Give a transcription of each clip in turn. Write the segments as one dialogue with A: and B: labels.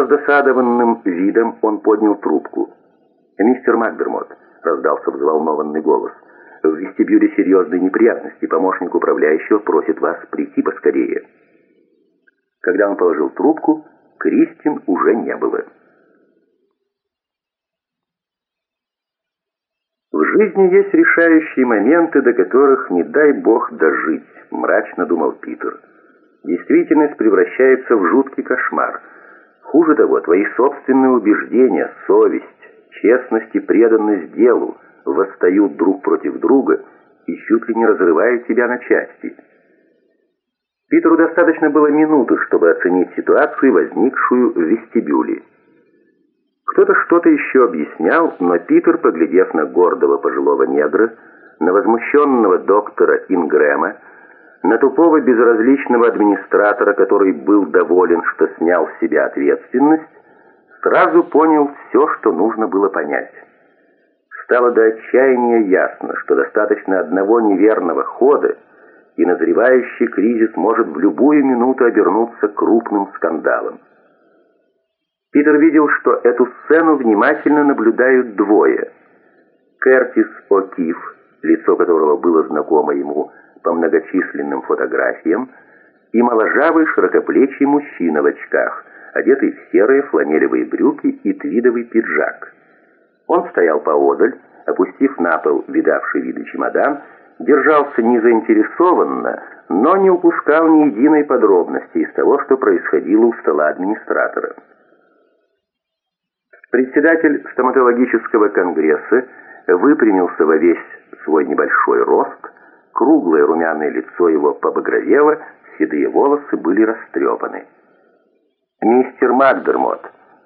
A: Раздосадованным видом он поднял трубку. «Мистер Макдермот», — раздался взволнованный голос, — «в вестибюле серьезные неприятности. Помощник управляющего просит вас прийти поскорее». Когда он положил трубку, Кристин уже не было. В жизни есть решающие моменты, до которых не дай бог дожить, мрачно думал Питер. Действительность превращается в жуткий кошмар. Хуже того, твои собственные убеждения, совесть, честность и преданность делу восстают друг против друга и чуть ли не разрывают тебя на части. Питеру достаточно было минуты, чтобы оценить ситуацию, возникшую в вестибюле. Кто-то что-то еще объяснял, но Питер, поглядев на гордого пожилого негра, на возмущенного доктора Ингрэма, на тупого безразличного администратора, который был доволен, что снял с себя ответственность, сразу понял все, что нужно было понять. Стало до отчаяния ясно, что достаточно одного неверного хода, и назревающий кризис может в любую минуту обернуться крупным скандалом. Питер видел, что эту сцену внимательно наблюдают двое. Кертис О'Кифф, лицо которого было знакомо ему по многочисленным фотографиям, и моложавый широкоплечий мужчина в очках, одетый в серые фланелевые брюки и твидовый пиджак. Он стоял поодаль, опустив на пол видавший виды чемодан, держался незаинтересованно, но не упускал ни единой подробности из того, что происходило у стола администратора. Председатель стоматологического конгресса выпрямился во весь свой небольшой рост, круглое румяное лицо его побагровело, седые волосы были растрепаны. «Мистер Макдермот,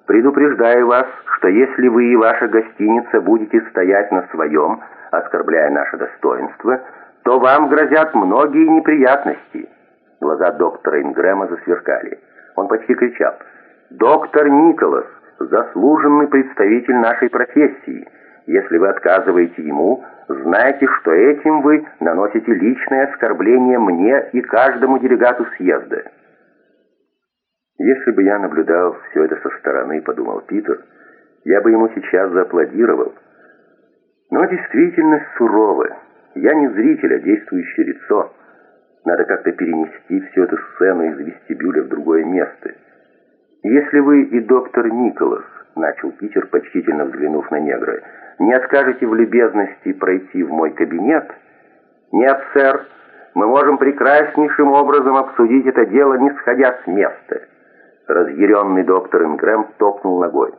A: предупреждаю вас, что если вы и ваша гостиница будете стоять на своем, оскорбляя наше достоинство, то вам грозят многие неприятности». Глаза доктора Ингрэма засверкали. Он почти кричал. «Доктор Николас, заслуженный представитель нашей профессии. Если вы отказываете ему, знайте, что этим вы наносите личное оскорбление мне и каждому делегату съезда». «Если бы я наблюдал все это со стороны, — подумал Питер, — я бы ему сейчас зааплодировал. Но действительность сурова. Я не зритель, а действующее лицо. Надо как-то перенести всю эту сцену из вестибюля в другое место». «Если вы и доктор Николас», — начал Питер, почтительно взглянув на негра, «не откажете в любезности пройти в мой кабинет?» «Нет, сэр, мы можем прекраснейшим образом обсудить это дело, не сходя с места». Разъяренный доктор Ингрэм топнул ногой.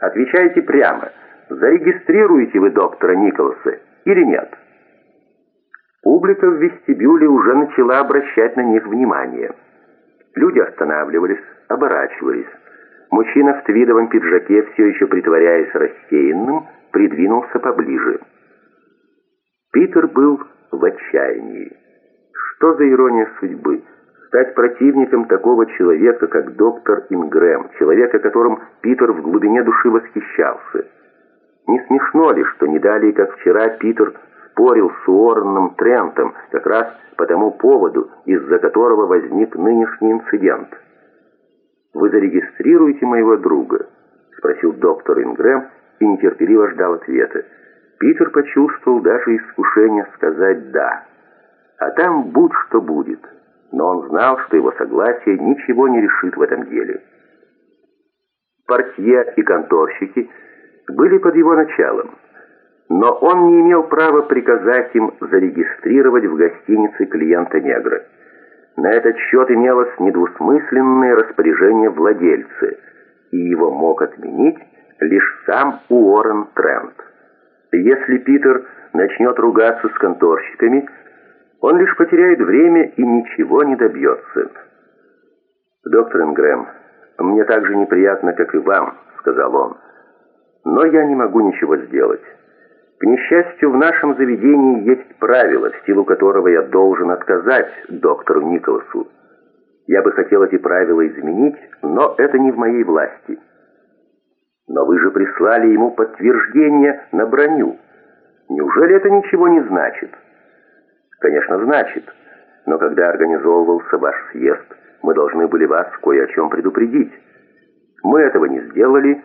A: «Отвечайте прямо, зарегистрируете вы доктора Николаса или нет?» Публика в вестибюле уже начала обращать на них внимание. Люди останавливались, оборачивались. Мужчина в твидовом пиджаке, все еще притворяясь рассеянным, придвинулся поближе. Питер был в отчаянии. Что за ирония судьбы? Стать противником такого человека, как доктор Ингрэм, человека, которым Питер в глубине души восхищался. Не смешно ли, что не далее, как вчера, Питер спорил с Уорреном Трентом как раз по тому поводу, из-за которого возник нынешний инцидент? «Вы зарегистрируете моего друга?» — спросил доктор Ингрэм и нетерпеливо ждал ответа. Питер почувствовал даже искушение сказать «да». А там будь что будет. Но он знал, что его согласие ничего не решит в этом деле. Портье и конторщики были под его началом, но он не имел права приказать им зарегистрировать в гостинице клиента негра. На этот счет имелось недвусмысленное распоряжение владельца, и его мог отменить лишь сам Уоррен Трент. Если Питер начнет ругаться с конторщиками, он лишь потеряет время и ничего не добьется. «Доктор Ингрэм, мне так же неприятно, как и вам», — сказал он, — «но я не могу ничего сделать». К несчастью, в нашем заведении есть правило, в силу которого я должен отказать доктору Николасу. Я бы хотел эти правила изменить, но это не в моей власти. Но вы же прислали ему подтверждение на броню. Неужели это ничего не значит? Конечно, значит. Но когда организовывался ваш съезд, мы должны были вас кое о чем предупредить. Мы этого не сделали,